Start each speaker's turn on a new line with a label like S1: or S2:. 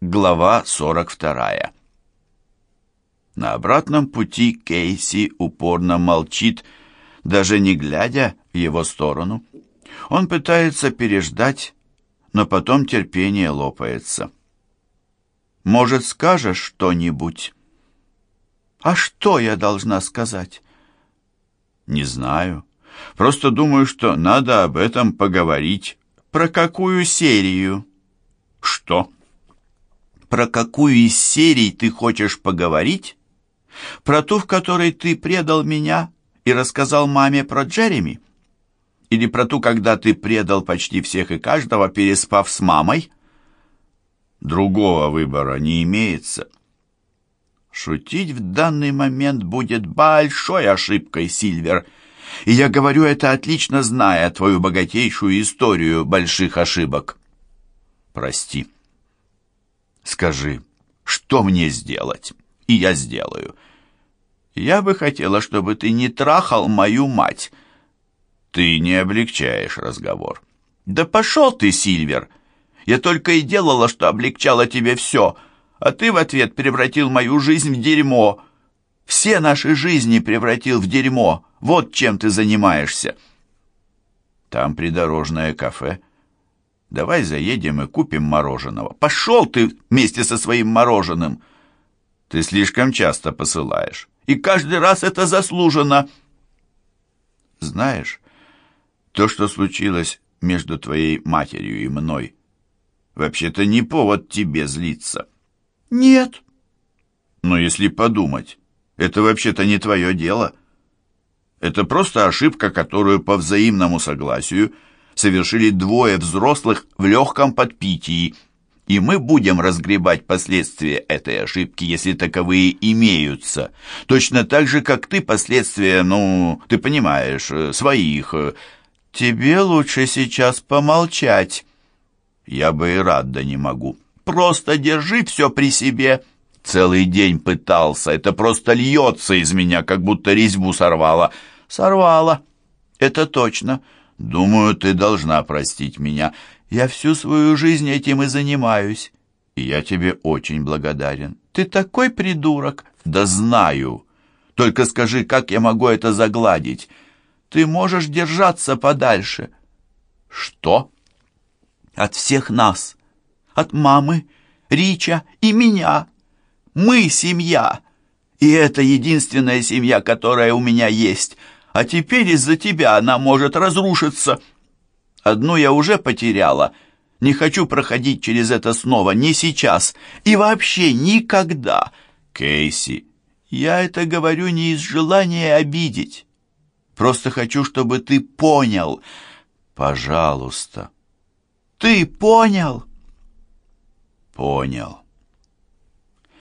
S1: Глава 42. На обратном пути Кейси упорно молчит, даже не глядя в его сторону. Он пытается переждать, но потом терпение лопается. «Может, скажешь что-нибудь?» «А что я должна сказать?» «Не знаю. Просто думаю, что надо об этом поговорить. Про какую серию?» «Что?» Про какую из серий ты хочешь поговорить? Про ту, в которой ты предал меня и рассказал маме про Джереми? Или про ту, когда ты предал почти всех и каждого, переспав с мамой? Другого выбора не имеется. Шутить в данный момент будет большой ошибкой, Сильвер. И я говорю это отлично, зная твою богатейшую историю больших ошибок. Прости. Скажи, что мне сделать? И я сделаю. Я бы хотела, чтобы ты не трахал мою мать. Ты не облегчаешь разговор. Да пошел ты, Сильвер. Я только и делала, что облегчала тебе все, а ты в ответ превратил мою жизнь в дерьмо. Все наши жизни превратил в дерьмо. Вот чем ты занимаешься. Там придорожное кафе. Давай заедем и купим мороженого. Пошел ты вместе со своим мороженым. Ты слишком часто посылаешь. И каждый раз это заслужено. Знаешь, то, что случилось между твоей матерью и мной, вообще-то не повод тебе злиться. Нет. Но если подумать, это вообще-то не твое дело. Это просто ошибка, которую по взаимному согласию – совершили двое взрослых в легком подпитии, и мы будем разгребать последствия этой ошибки, если таковые имеются. Точно так же, как ты последствия, ну, ты понимаешь, э, своих. Тебе лучше сейчас помолчать. Я бы и рад, да не могу. Просто держи все при себе. Целый день пытался, это просто льется из меня, как будто резьбу сорвало. Сорвало, это точно. Думаю, ты должна простить меня. Я всю свою жизнь этим и занимаюсь. И я тебе очень благодарен. Ты такой придурок. Да знаю. Только скажи, как я могу это загладить? Ты можешь держаться подальше. Что? От всех нас. От мамы, Рича и меня. Мы семья. И это единственная семья, которая у меня есть а теперь из-за тебя она может разрушиться. Одну я уже потеряла. Не хочу проходить через это снова, не сейчас и вообще никогда. Кейси, я это говорю не из желания обидеть. Просто хочу, чтобы ты понял. Пожалуйста. Ты понял? Понял.